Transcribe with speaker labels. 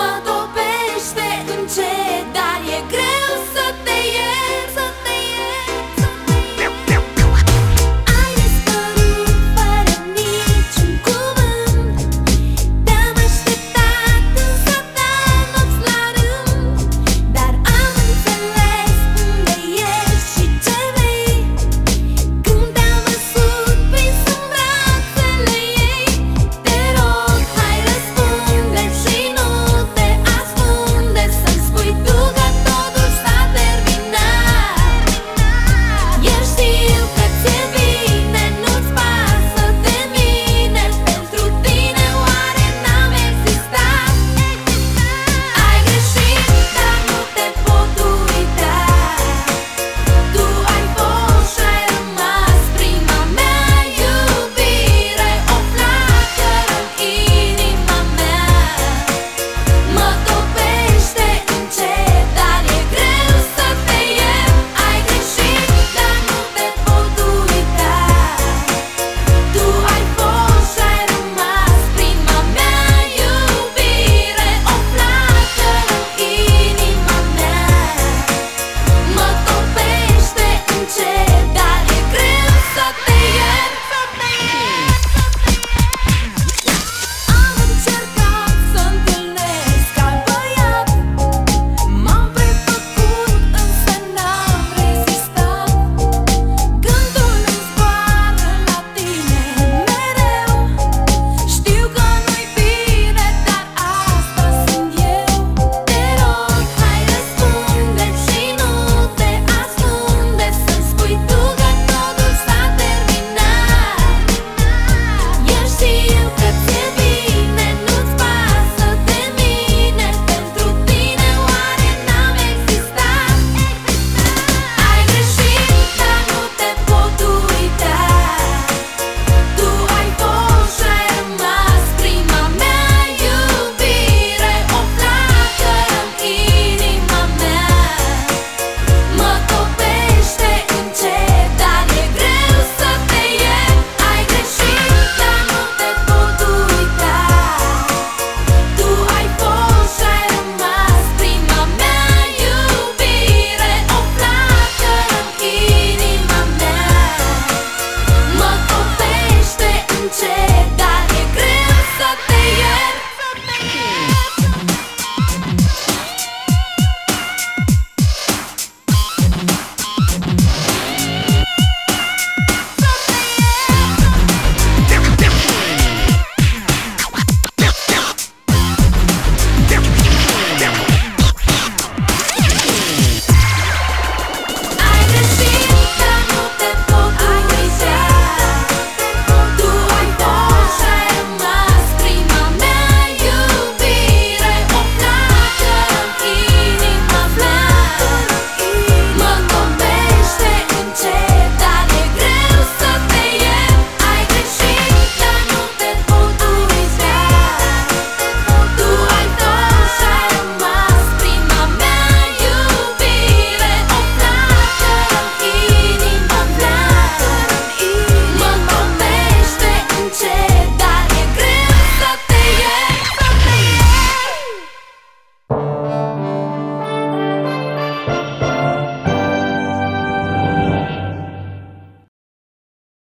Speaker 1: mata